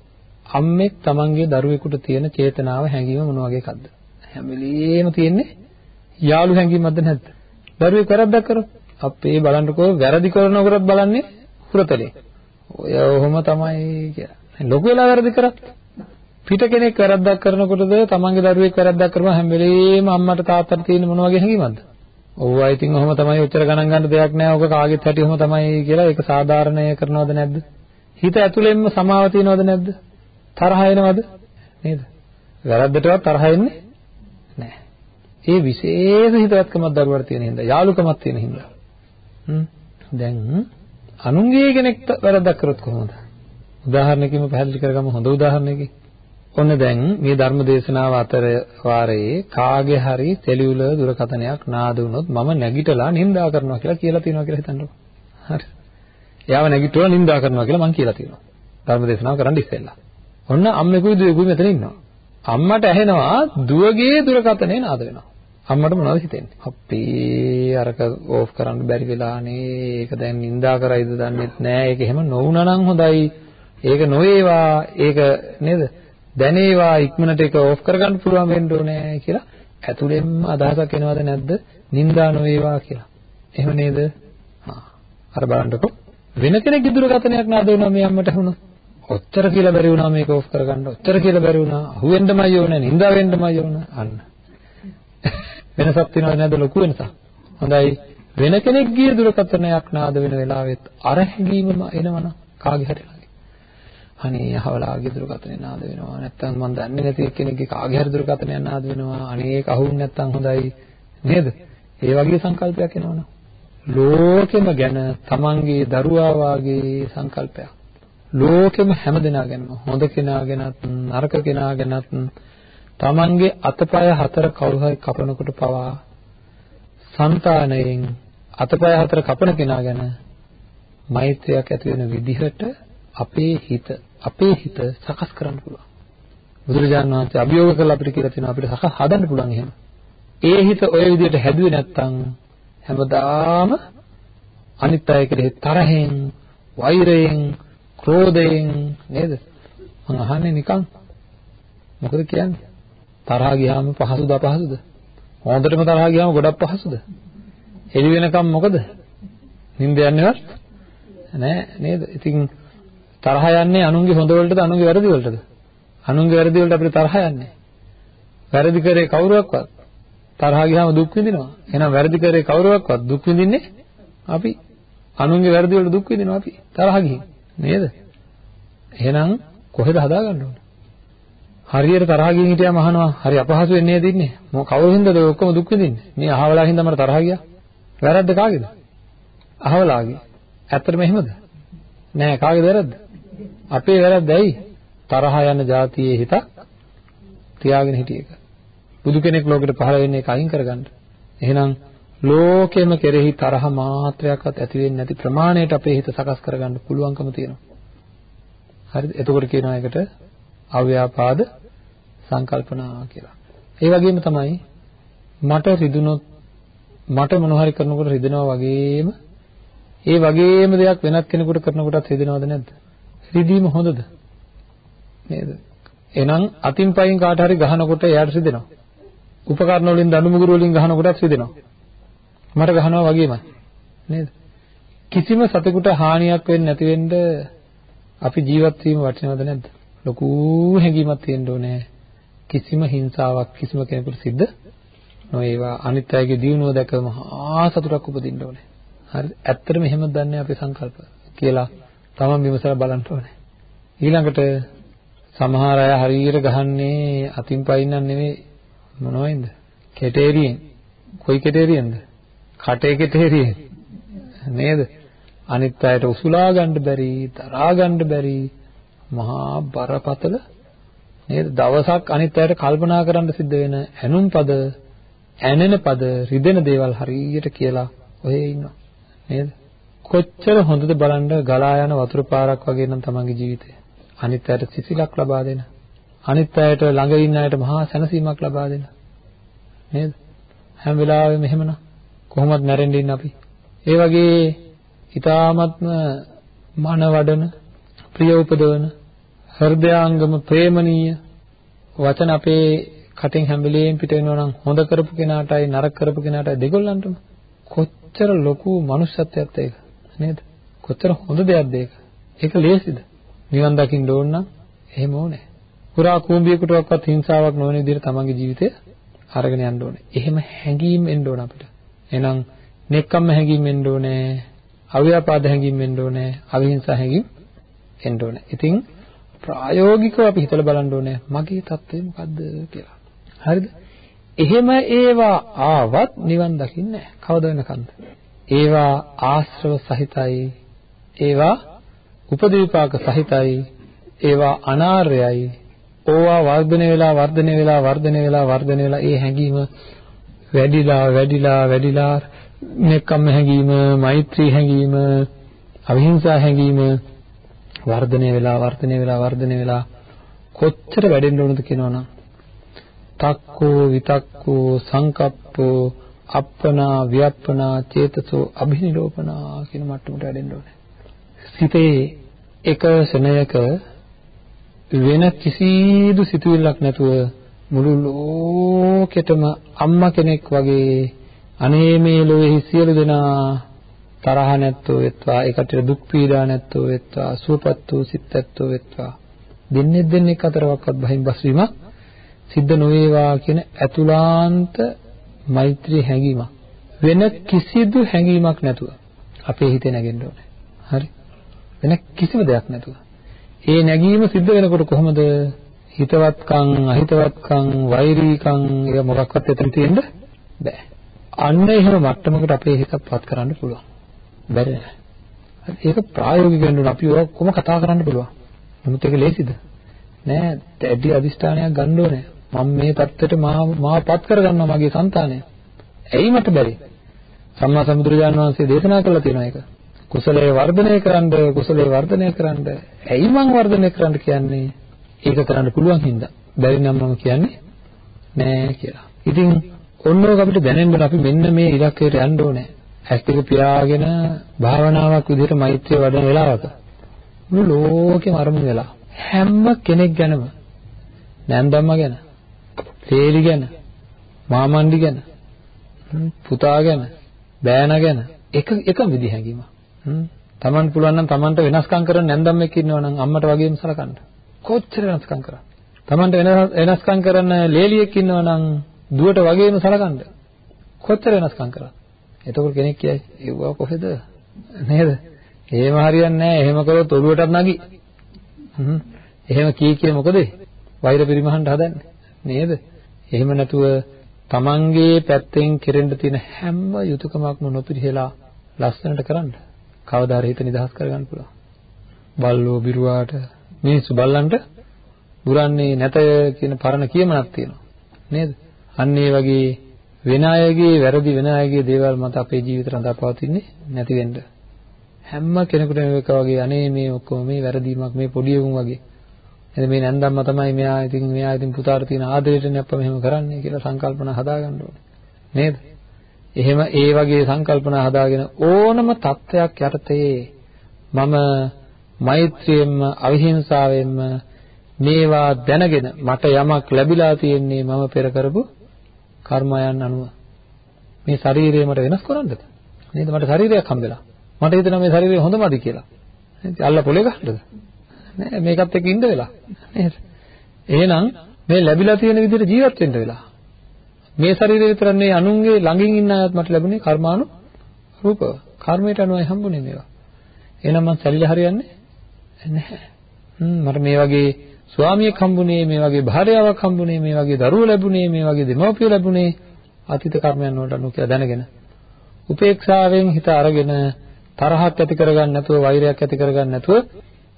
අම්මෙක් තමන්ගේ දරුවෙකුට තියෙන චේතනාව හැඟීම මොන වගේ එකක්ද? හැම වෙලෙම තියෙන්නේ යාළු හැඟීමක්ද නැද්ද? දරුවෙක් වැරද්දක් කරොත් අපේ බලන්නකෝ වැරදි කරනකොටත් බලන්නේ හුරතලේ. ඔය ඔහොම තමයි කියලා. ලොකු වෙලා වැරදි කරත් පිට කෙනෙක් වැරද්දක් කරනකොටද තමන්ගේ දරුවෙක් වැරද්දක් කරනවා හැම වෙලෙම අම්මට තාත්තට තියෙන මොන වගේ හැඟීමක්ද? ඔව්වා ඉතින් ඔහොම තමයි ඔච්චර ගණන් ගන්න දෙයක් නෑ. ඔක කාගෙත් හැටි ඔහොම තමයි කියලා ඒක සාධාරණය කරනවද නැද්ද? හිත ඇතුළෙන්ම සමාව තියනවද නැද්ද? තරහ එනවද? නේද? වැරද්දටවත් තරහ එන්නේ නෑ. ඒ විශේෂ හිතවත්කමක් දරුවට තියෙන හින්දා, යාලුකමක් තියෙන හින්දා. හ්ම්. දැන් අනුන්ගේ කෙනෙක් වැරද්දක් කරොත් කොහොමද? උදාහරණයකින් පැහැදිලි කරගමු හොඳ උදාහරණයකින්. ඔන්න දැන් මේ ධර්ම දේශනාව අතර වාරයේ කාගේ හරි තෙලියුල දුරකථනයක් නාද වුණොත් මම නැගිටලා නිඳා කරනවා කියලා කියලා තියෙනවා කියලා හිතන්නකෝ. හරි. එයාව නැගිටලා නිඳා කරනවා කියලා මං කියලා තියෙනවා. ධර්ම දේශනාව කරන්න ඉස්සෙල්ලා. ඔන්න අම්මෙකුයි දුවෙකුයි මෙතන ඉන්නවා. අම්මට ඇහෙනවා දුවගේ දුරකථනේ නාද වෙනවා. අම්මට මොනවද හිතෙන්නේ? අපේ අරක ඕෆ් කරන්න බැරි වෙලානේ. ඒක දැන් නිඳා කරයිද දන්නෙත් නෑ. ඒක එහෙම නොවුනා නම් හොඳයි. ඒක නොවේවා. ඒක නේද? දැනේවා ඉක්මනට ඒක ඕෆ් කරගන්න පුළුවන් වෙන්න ඕනේ කියලා ඇතුළෙන්ම අදහසක් එනවද නැද්ද? නින්දා නොවේවා කියලා. එහෙම නේද? අර බලන්නකො වෙන කෙනෙක්ගේ දුරකථනයක් නාද වුණා මේ අම්මට වුණා. ඔච්චර කියලා බැරි වුණා මේක ඕෆ් කරගන්න. ඔච්චර කියලා බැරි වුණා. අහුවෙන්නමයි ඕනේ, නින්දා වෙන්නමයි ඕනේ. අන්න. වෙනසක් තියෙනවද නැද්ද ලොකු වෙනසක්? හොඳයි. වෙන කෙනෙක්ගේ දුරකථනයක් නාද වෙන වෙලාවෙත් අර හැඟීමම එනවනම් කාගේ හරි අනේ අහවලාගේ දුරකථනය නාද වෙනවා. නැත්තම් මම දන්නේ නැති කෙනෙක්ගේ කාගේ හරි දුරකථනයක් නාද වෙනවා. අනේ ඒක අහුන්නේ නැත්තම් හොඳයි. නේද? ඒ වගේ සංකල්පයක් එනවනම්. ලෝකෙම ගැන තමන්ගේ දරුවා වාගේ සංකල්පයක්. ලෝකෙම හැමදෙනා ගැනම හොඳ කෙනා ගැනත් නරක කෙනා ගැනත් තමන්ගේ අතපය හතර කවුරු හරි කපනකොට පවා సంతාණයෙන් අතපය හතර කපන කෙනා ගැන මෛත්‍රියක් ඇති වෙන විදිහට අපේ හිත අපේ හිත සකස් කරන්න පුළුවන්. බුදුරජාණන් වහන්සේ අභියෝග කරලා අපිට කියලා තියෙනවා අපිට සකස් හදන්න පුළුවන් එහෙම. ඒ හිත ඔය විදිහට හැදුවේ නැත්නම් හැමදාම අනිත් අය කෙරෙහි තරහෙන්, වෛරයෙන්, ක්‍රෝධයෙන් නේද? මම අහන්නේ නිකන් මොකද කියන්නේ? තරහා ගියාම පහසුද අපහසුද? හොඳටම තරහ ගියාම ගොඩක් පහසුද? එළි වෙනකම් මොකද? නිින්ද යන්නේවත් නෑ නේද? ඉතින් තරහ යන්නේ අනුන්ගේ හොඳ වලටද අනුන්ගේ වැරදි වලටද? අනුන්ගේ වැරදි වලට අපිට තරහ යන්නේ. වැරදි කරේ කවුරුවක්වත් තරහ ගියාම දුක් විඳිනවා. එහෙනම් වැරදි කරේ කවුරුවක්වත් දුක් විඳින්නේ අපි. අනුන්ගේ වැරදි වලට දුක් විඳිනවා අපි. තරහ ගිහින් නේද? එහෙනම් කොහෙද හදාගන්න ඕන? හරියට තරහ ගිහින් හිටියාම අහනවා හරි අපහසුවෙන් නේද ඉන්නේ? මොක කවුරු හින්දාද ඔක්කොම දුක් විඳින්නේ? මේ අහවලා හින්දා මට තරහ ගියා. වැරද්ද කාගේද? අහවලාගේ. ඇත්තටම එහෙමද? නෑ කාගේද වැරද්ද? අපේ වැරද්ද ඇයි? තරහ යන જાතියේ හිතක් තියාගෙන හිටිය එක. බුදු කෙනෙක් ලෝකෙට පහළ වෙන්නේ ඒක අයින් කරගන්න. එහෙනම් ලෝකෙම කෙරෙහි තරහ මාත්‍රයක්වත් ඇති වෙන්නේ නැති ප්‍රමාණයට අපේ හිත සකස් කරගන්න පුළුවන්කම තියෙනවා. හරිද? එතකොට කියනවා ඒකට අව්‍යාපාද සංකල්පනා කියලා. ඒ වගේම තමයි මට රිදුනොත් මට මොන හරි කරනකොට රිදෙනවා වගේම ඒ වගේම දෙයක් වෙනත් කෙනෙකුට කරනකොටත් රිදෙනවද නැද්ද? රිදීම හොඳද? නේද? එහෙනම් අතින් පයින් කාට හරි ගහනකොට එයාට රිදෙනවා. උපකරණ වලින් දඬු මුගුරු වලින් ගහනකොටත් රිදෙනවා. මට ගහනවා වගේමයි. නේද? කිසිම සතෙකුට හානියක් වෙන්නේ නැති වෙන්න අපි ජීවත් වීම වටිනවද නැද්ද? ලොකු හැඟීමක් තියෙන්න ඕනේ. කිසිම හිංසාවක් කිසිම කෙනෙකුට සිද්ධ නොවේවා. අනිත් අයගේ දියුණුව දැක මහා සතුටක් උපදින්න ඕනේ. හරිද? ඇත්තටම එහෙමද දන්නේ අපේ සංකල්ප කියලා තමන් විමසලා බලන්න ඕනේ. ඊළඟට සමහර අය හරියට ගහන්නේ අතින් පයින්නන් නෙවෙයි මොනවෙන්ද? කෙටේරියෙන්. කොයි කෙටේරියෙන්ද? කටේ කෙටේරියෙන්. නේද? අනිත් අයට උසුලා ගන්න බැරි, තරහා ගන්න බැරි මහා බරපතල නේද? දවසක් අනිත් අයට කල්පනා කරන්න සිද්ධ වෙන ඇනුම් පද, ඇනෙන පද, රිදෙන දේවල් හරියට කියලා ඔය ඉන්නවා. නේද? කොච්චර හොඳද බලන්න ගලා යන වතුර පාරක් වගේ නම් තමන්ගේ ජීවිතය. අනිත් අයට සිසිලක් ලබා දෙන. අනිත් අයට ළඟ ඉන්න අයට මහා සැනසීමක් ලබා දෙන. නේද? හැම වෙලාවෙම එහෙමනම් කොහොමද මැරෙන්න ඉන්න අපි? ඒ වගේ ඊ타ත්ම මන වඩන ප්‍රිය උපදවන හෘදයාංගම ප්‍රේමණීය වචන අපේ කටින් හැම වෙලෙම පිට වෙනවා නම් හොඳ කරපු කෙනාටයි නරක කරපු කෙනාටයි දෙගොල්ලන්ටම කොච්චර ලොකු මනුස්සත්වයක්ද ඒක නේද? කොච්චර හොඳ දෙයක්ද ඒක? ඒක ලේසිද? නිවන් දකින්න ඕන නම් එහෙම ඕනේ. පුරා කුඹියකටවත් හිංසාවක් නොවන විදිහට තමන්ගේ ජීවිතය අරගෙන යන්න ඕනේ. එහෙම හැඟීම් එන්න ඕන අපිට. එහෙනම් නෙක්කම්ම හැඟීම් එන්න ඕනේ. අව්‍යාපාද හැඟීම් එන්න ඕනේ. අවිහිංසා හැඟීම් එන්න ඕනේ. ඉතින් ප්‍රායෝගිකව අපි හිතලා බලන්න ඕනේ මගේ தත්ත්වය මොකද්ද කියලා. හරිද? එහෙම ඒවා ආවත් නිවන් දකින්නේ නැහැ. කවද වෙනකන්ද? ඒවා ආශ්‍රව සහිතයි. ඒවා උපදීපාක සහිතයි. ඒවා අනාර්යයි. ඕවා වර්ධනය වෙලා වර්ධනය වෙලා වර්ධනය වෙලා වර්ධනය වෙලා ඒ හැඟීම වැඩිලා වැඩිලා වැඩිලා නෙක්කම් හැඟීම, මෛත්‍රී හැඟීම, අවිහිංසා හැඟීම වර්ධනය වෙලා වර්ධනය වෙලා වර්ධනය වෙලා කොච්චර වැඩෙන්න ඕනද කියනවනම් තක්කෝ විතක්කෝ සංකප්පෝ අප්පනා ව්‍යප්පනා චේතසෝ අභිනිරෝපනා කියන මට්ටමට වැඩෙන්න ඕනේ. සිතේ එක ශනයක වෙන කිසිදු සිතුවිල්ලක් නැතුව මුළු ලෝකෙටම අම්මා කෙනෙක් වගේ අනේ මේ ලෝකෙහි සියලු දෙනා තරහ නැත්තෝ වෙත්වා ඒකට දුක් පීඩා නැත්තෝ වෙත්වා සුවපත් වූ සිත් ඇත්තෝ වෙත්වා දෙන්නේ දෙන්නේ අතරවක්වත් බහින් බස්වීමක් සිද්ධ නොවේවා කියන අතුලාන්ත මෛත්‍රී හැඟීමක් වෙන කිසිදු හැඟීමක් නැතුව අපේ හිතේ නැගෙන්න ඕනේ. හරි. වෙන කිසිම දෙයක් නැතුව. ඒ නැගීම සිද්ධ වෙනකොට කොහොමද හිතවත්කම් අහිතවත්කම් වෛරීකම් ඒවා මොකක්වත් එතන තියෙන්න බෑ. අන්න එහෙම මට්ටමකට අපේ හිතපත් කරන්න පුළුවන්. බැරි නෑ. ඒක ප්‍රායෝගික වෙන්න අපි ඔක්කොම කතා කරන්න පුළුවන්. නමුත් ඒක ලේසිද? නෑ. දැඩි අදිෂ්ඨානයක් ගන්න ඕනේ. මම මේ පැත්තට මාවපත් කරගන්නවා මගේ సంతානය. ඇයි මට බැරි? සම්මා සම්බුදුරජාණන් වහන්සේ දේශනා කළා තියෙනවා ඒක. කුසලයේ වර්ධනය කරන්න කුසලයේ වර්ධනය කරන්න. ඇයි මං වර්ධනය කරන්න කියන්නේ? ඒක කරන්න පුළුවන් හින්දා. බැරි නම් මම කියන්නේ නෑ කියලා. ඉතින් ඔන්නෝක අපිට දැනෙන්න අපි මෙන්න මේ ඉලක්කයට යන්න ඕනේ. ඇස් දෙක පියාගෙන භාවනාවක් විදිහට මෛත්‍රිය වඩන වෙලාවක මුළු ලෝකෙම අරමුණු වෙලා හැම කෙනෙක් ගැනම නැන්දම්ම ගැන ලේලි ගැන මාමණ්ඩි ගැන පුතා ගැන, බෑනා ගැන එක එකම විදිහ හැඟීමක්. තමන් පුළුවන් නම් තමන්ට වෙනස්කම් කරන්න නැන්දම්මෙක් ඉන්නවා නම් අම්මට වගේම සලකන්න. කොච්චර වෙනස්කම් කරා. තමන්ට වෙනස්කම් කරන ලේලියෙක් ඉන්නවා නම් දුවට වගේම සලකන්න. කොච්චර වෙනස්කම් කරා. එතකොට කෙනෙක් කියයි ඒව කොහෙද? නේද? එහෙම හරියන්නේ නැහැ. එහෙම කරොත් ඔළුවටත් නගි. හ්ම්. එහෙම කී කිය මොකද? වෛර පරිමහන්න හදන්නේ. නේද? එහෙම නැතුව තමන්ගේ පැත්තෙන් කෙරෙන්න තියෙන හැම යුතුයකමක්ම නොපිරිහෙලා ලස්සනට කරන්න. කවදා හරි හිත නිදහස් කරගන්න පුළුවන්. බල්ලෝ බිරුවාට මිනිස්සු බල්ලන්ට බුරන්නේ නැතය කියන පරණ කියමනක් තියෙනවා. නේද? අන්න ඒ වගේ වෙන අයගේ වැරදි වෙන අයගේ දේවල් මත අපේ ජීවිත රඳා පවතින්නේ නැති වෙන්න. හැම කෙනෙකුටම මේක වගේ අනේ මේ ඔක්කොම මේ වැරදීමක් මේ පොඩි උන් වගේ. එද මේ නැන්දම්ම තමයි මෙයා ඉතින් මෙයා ඉතින් පුතාට තියෙන ආදරේටනේ අප්පා මෙහෙම කරන්නේ කියලා සංකල්පනා හදාගන්න ඕනේ. නේද? එහෙම ඒ වගේ සංකල්පනා හදාගෙන ඕනම தත්වයක් යටතේ මම මෛත්‍රියෙන්ම අවිහිංසාවෙන්ම මේවා දැනගෙන මට යමක් ලැබිලා තියෙන්නේ මම පෙර කරපු කර්මයන් අනුව. මේ ශරීරය මට වෙනස් කරන්නද? නේද? මට ශරීරයක් හම්බෙලා. මට හිතෙනවා මේ ශරීරය හොඳමදි කියලා. නේද? අල්ල පොලේ ගන්නද නෑ මේකත් එක්ක ඉන්න වෙලා. නේද? එහෙනම් මේ ලැබිලා තියෙන විදිහට ජීවත් වෙන්න වෙලා. මේ ශරීරය විතර නෙවෙයි අනුන්ගේ ළඟින් ඉන්න අයත් මට ලැබුණේ කර්මානු රූපව කර්මයට අනුවයි හම්බුනේ මේවා. එහෙනම් මං සැලිලා හරියන්නේ නැහැ. මට මේ වගේ ස්වාමියෙක් හම්බුනේ මේ වගේ භාර්යාවක් හම්බුනේ මේ වගේ දරුවෝ ලැබුණේ මේ වගේ දෙමව්පියෝ ලැබුණේ අතීත කර්මයන් වලට අනුව කියලා දැනගෙන. උපේක්ෂාවෙන් හිත අරගෙන තරහක් ඇති කරගන්න නැතුව වෛරයක් ඇති කරගන්න නැතුව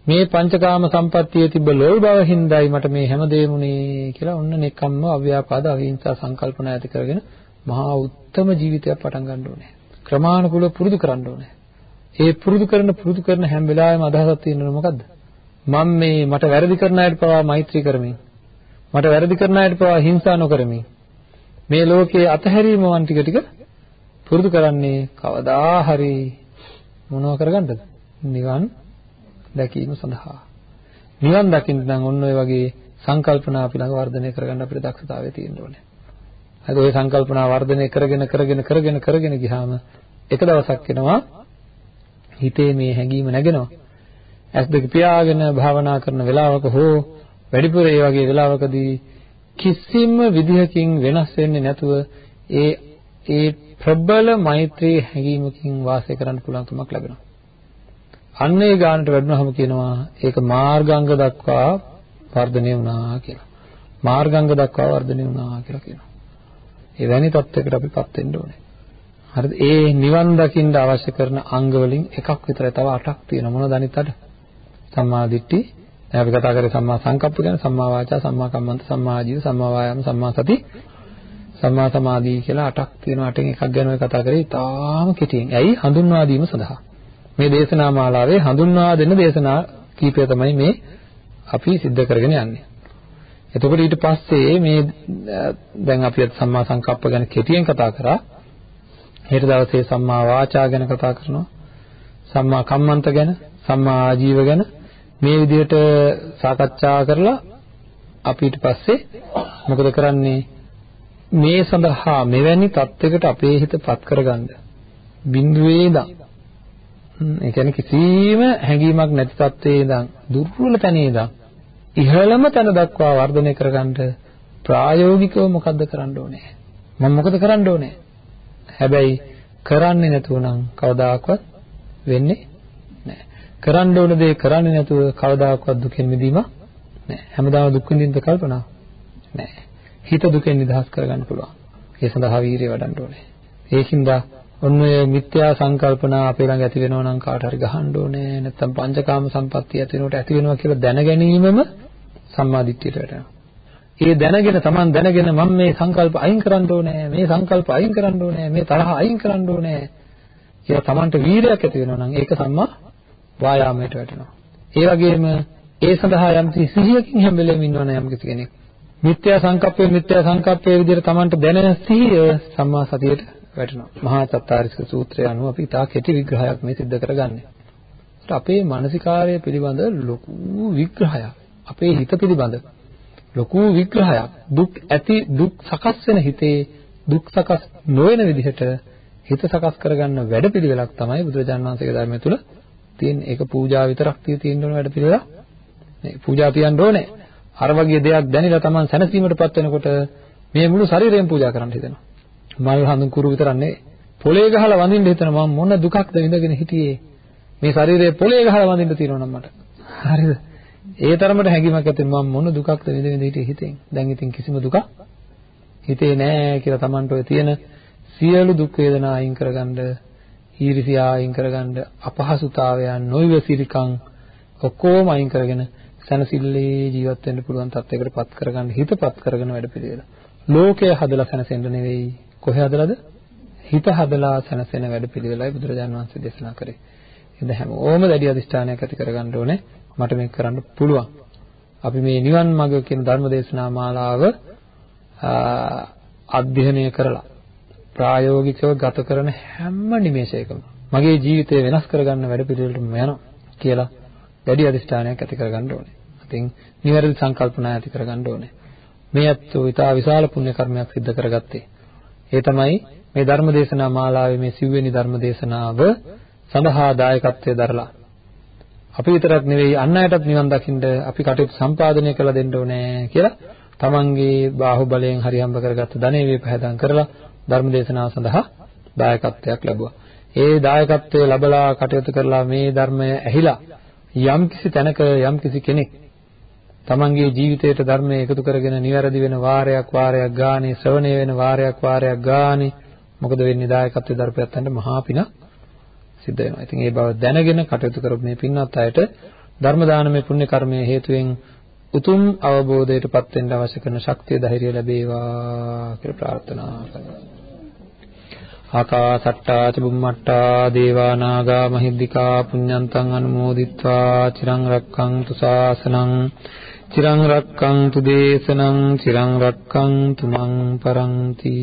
මේ පංචකාම සම්පත්තියේ තිබ්බ ලෝභ බව හින්දායි මට මේ හැම දෙයක්ම උනේ කියලා ඔන්න නෙකම්ම අව්‍යාපාද අවිහිංසා සංකල්පන ඇති කරගෙන මහා උත්තම ජීවිතයක් පටන් ගන්න ඕනේ. ක්‍රමානුකූලව පුරුදු කරන්න ඕනේ. ඒ පුරුදු කරන පුරුදු කරන හැම වෙලාවෙම අදහසක් තියෙනවනේ මොකද්ද? මම මේ මට වැරදි කරන අයට පවා මෛත්‍රී කරමින් මට වැරදි කරන අයට පවා හිංසා නොකරමින් මේ ලෝකයේ අතහැරීම වන් ටික ටික පුරුදු කරන්නේ කවදා හරි මොනව කරගන්නද නිවන් දැකීම සඳහා නිවන් දකින්න නම් ඔන්න ඔය වගේ සංකල්පනා අපි ළඟ වර්ධනය කරගන්න අපිට දක්ෂතාවය තියෙන්න ඕනේ. හරි ඔය සංකල්පනා වර්ධනය කරගෙන කරගෙන කරගෙන කරගෙන ගියාම එක දවසක් එනවා හිතේ මේ හැඟීම නැගෙනවා. ඇස් දෙක පියාගෙන භාවනා කරන වෙලාවක හෝ වැඩිපුර ඒ වගේ වෙලාවකදී කිසිම විදිහකින් වෙනස් වෙන්නේ නැතුව ඒ ඒ ප්‍රබල මෛත්‍රී හැඟීමකින් වාසය කරන්න පුළුවන්කමක් ලැබෙනවා. අන්න ඒ ගානට වැඩුණාම කියනවා ඒක මාර්ගාංග දක්වා වර්ධනය වුණා කියලා. මාර්ගාංග දක්වා වර්ධනය වුණා කියලා කියනවා. ඒ වැනි තත්යකට අපිපත් වෙන්න ඕනේ. හරිද? ඒ නිවන් දකින්න අවශ්‍ය කරන අංග වලින් එකක් විතරයි තව අටක් තියෙනවා. මොනවද අනිත් අට? සම්මා දිට්ඨි දැන් අපි කතා කරේ සම්මා සංකප්ප ගැන සම්මා වාචා සම්මා කම්මන්ත සම්මා ආජීව සම්මා වායාම සම්මා සති සම්මා සමාධි කියලා අටක් තියෙනවා අටෙන් එකක් ගැන ඔය කතා කරේ තාම කෙටියෙන්. ඇයි හඳුන්වා දීම සඳහා. මේ දේශනා මාලාවේ හඳුන්වා දෙන දේශනා කීපය තමයි මේ අපි සිද්ධ කරගෙන යන්නේ. එතකොට ඊට පස්සේ මේ දැන් අපි සම්මා සංකප්ප ගැන කෙටියෙන් කතා කරා. හෙට දවසේ සම්මා වාචා ගැන කතා කරනවා. සම්මා කම්මන්ත ගැන, සම්මා ආජීව ගැන මේ විදිහට සාකච්ඡා කරලා අපි ඊට පස්සේ මොකද කරන්නේ මේ සඳහා මෙවැනි தත්වයකට අපේ හිතපත් කරගන්න බිඳුවේ ඉඳන් ඒ කියන්නේ කිසිම හැඟීමක් නැති තත්වයේ ඉඳන් දුර්වල තැනේ ඉඳන් ඉහළම තැන දක්වා වර්ධනය කරගන්න ප්‍රායෝගිකව මොකද්ද කරන්න ඕනේ මම මොකද කරන්න ඕනේ හැබැයි කරන්නේ නැතුව නම් කවදාකවත් වෙන්නේ කරන්න ඕන දේ කරන්නේ නැතුව කවදාකවත් දුකෙන් මිදීම නෑ. හැමදාම දුක් විඳින්න කල්පනා නෑ. හිත දුකෙන් නිදහස් කරගන්න පුළුවන්. ඒ සඳහා වීරිය වඩන්න ඕනේ. ඒකින්ද ඔන්න ඔය මිත්‍යා සංකල්පනා අපේ ළඟ ඇති වෙනවා නම් කාට හරි ගහන්න ඕනේ. නැත්නම් පංචකාම සම්පත්තිය ඇති වෙනකොට ඇති වෙනවා කියලා දැන ගැනීමම සම්මාදිට්ඨියට වැටෙනවා. ඒ දැනගෙන Taman දැනගෙන මම මේ සංකල්ප අයින් කරන්න ඕනේ. මේ සංකල්ප අයින් කරන්න ඕනේ. මේ තරහ අයින් කරන්න ඕනේ. කියලා Tamanට වීරයක් ඇති වෙනවා නම් ඒක සම්මා වායාමයට වැටෙනවා. ඒ වගේම ඒ සඳහා යම් සිහියකින් හැම වෙලෙම ඉන්නවනේ යම් කෙනෙක්. මිත්‍යා සංකප්පේ මිත්‍යා සංකප්පේ විදිහට Tamanට දැනෙන සිහිය සම්මා සතියට වැටෙනවා. මහා චත්තාරිස්ක සූත්‍රය අනුව අපි තා කෙටි විග්‍රහයක් මේ සිද්ධ කරගන්නේ. අපේ මානසිකාර්ය පිළිබඳ ලොකු විග්‍රහයක්. අපේ හිත පිළිබඳ ලොකු විග්‍රහයක්. දුක් ඇති දුක් සකස් වෙන හිතේ දුක් සකස් නොවන විදිහට හිත සකස් කරගන්න වැඩපිළිවෙලක් තමයි බුදුරජාණන් වහන්සේගේ ධර්මය තුල තියෙන්නේ. ඒක පූජා විතරක් තියෙන්න ඕන වැඩපිළිවෙලක්. නේ පූජා තියන්න ඕනේ. අර වගේ දෙයක් දැනিলা Taman සැනසීමටපත් වෙනකොට මේ මුළු ශරීරයෙන් පූජා කරන්න හිතෙනවා. මල් හඳුන් කුරු විතරක් නෙවෙයි. පොලේ ගහලා වඳින්න හිතන මම මොන දුකක්ද විඳගෙන හිටියේ. මේ ශරීරයේ පොලේ ගහලා වඳින්න තියෙනවා නම් මට. හරිද? ඒ තරමට හැඟීමක් ඇති මම මොන දුකක්ද විඳ විඳ හිටියේ හිතෙන්. දැන් ඉතින් කිසිම දුකක් හිතේ නෑ කියලා Tamanට ඔය තියෙන සියලු දුක් වේදනා අයින් කරගන්න, ඊර්ෂ්‍යා අයින් කරගන්න, අපහසුතාවයන්, නොයවසිරිකම් ඔක්කොම අයින් කරගෙන සැනසille ජීවත් වෙන්න පුළුවන් තත්යකට පත් කරගන්න හිතපත් කරගෙන වැඩපිළිවෙල. ලෝකය හදලා සැනසෙන්න නෙවෙයි කොහේ හදලාද? හිත හදලා සැනසෙන වැඩපිළිවෙලයි බුදුරජාණන් වහන්සේ දේශනා කරේ. ඉතින් හැමෝම දැඩි අධිෂ්ඨානයක් ඇති කරගන්න ඕනේ. මට මේක කරන්න පුළුවන්. අපි මේ නිවන් මඟ කියන ධර්ම දේශනා මාලාව අධ්‍යයනය කරලා ප්‍රායෝගිකව ගත කරන හැම නිමේෂයකම මගේ ජීවිතය වෙනස් කරගන්න වැඩපිළිවෙලටම යනවා කියලා දැඩි අධිෂ්ඨානයක් ඇති කරගන්න ඕනේ. ඉතින් නිවැරදි සංකල්පනා ඇති කරගන්න ඕනේ. මේ අත්ෝ ඊටා විශාල පුණ්‍ය කර්මයක් සිද්ධ කරගත්තේ. ඒ තමයි මේ ධර්ම දේශනා මාලාවේ මේ සිව්වෙනි ධර්ම දේශනාව සඳහා දායකත්වයේ දරලා අපි විතරක් නෙවෙයි අන් අයටත් නිවන් දකින්න අපි කටයුතු සම්පාදනය කළ දෙන්න ඕනේ කියලා තමන්ගේ බාහුවලයෙන් හරි හම්බ කරගත්ත ධනෙ වේපහදම් කරලා ධර්ම දේශනාව සඳහා දායකත්වයක් ලැබුවා. ඒ දායකත්වය ලැබලා කටයුතු කරලා මේ ධර්මය ඇහිලා යම්කිසි තැනක යම්කිසි කෙනෙක් තමන්ගේ ජීවිතයට ධර්මය එකතු කරගෙන නිවැරදි වෙන වාරයක් වාරයක් ගානේ ශ්‍රවණය වෙන වාරයක් වාරයක් ගානේ මොකද වෙන්නේ දායකත්වයේ දරපැත්තන්ට මහා පිනක් සිද්ධ වෙනවා. ඉතින් ඒ බව දැනගෙන කටයුතු කරපු මේ පින්වත් අයට ධර්ම දානමය පුණ්‍ය කර්මයේ හේතුවෙන් උතුම් අවබෝධයටපත් වෙන්න අවශ්‍ය කරන ශක්තිය ධෛර්යය ලැබේවා කියලා ප්‍රාර්ථනා කරනවා. ආකාසට්ටා ච බුම්මට්ටා දේවා නාග මහිද්దికා පුඤ්ඤන්තං අනුමෝදිත්වා චිරං රක්ඛන්තු ශාසනං චිරං රක්ඛන්තු දේශනං චිරං රක්ඛන්තු මං පරන්ති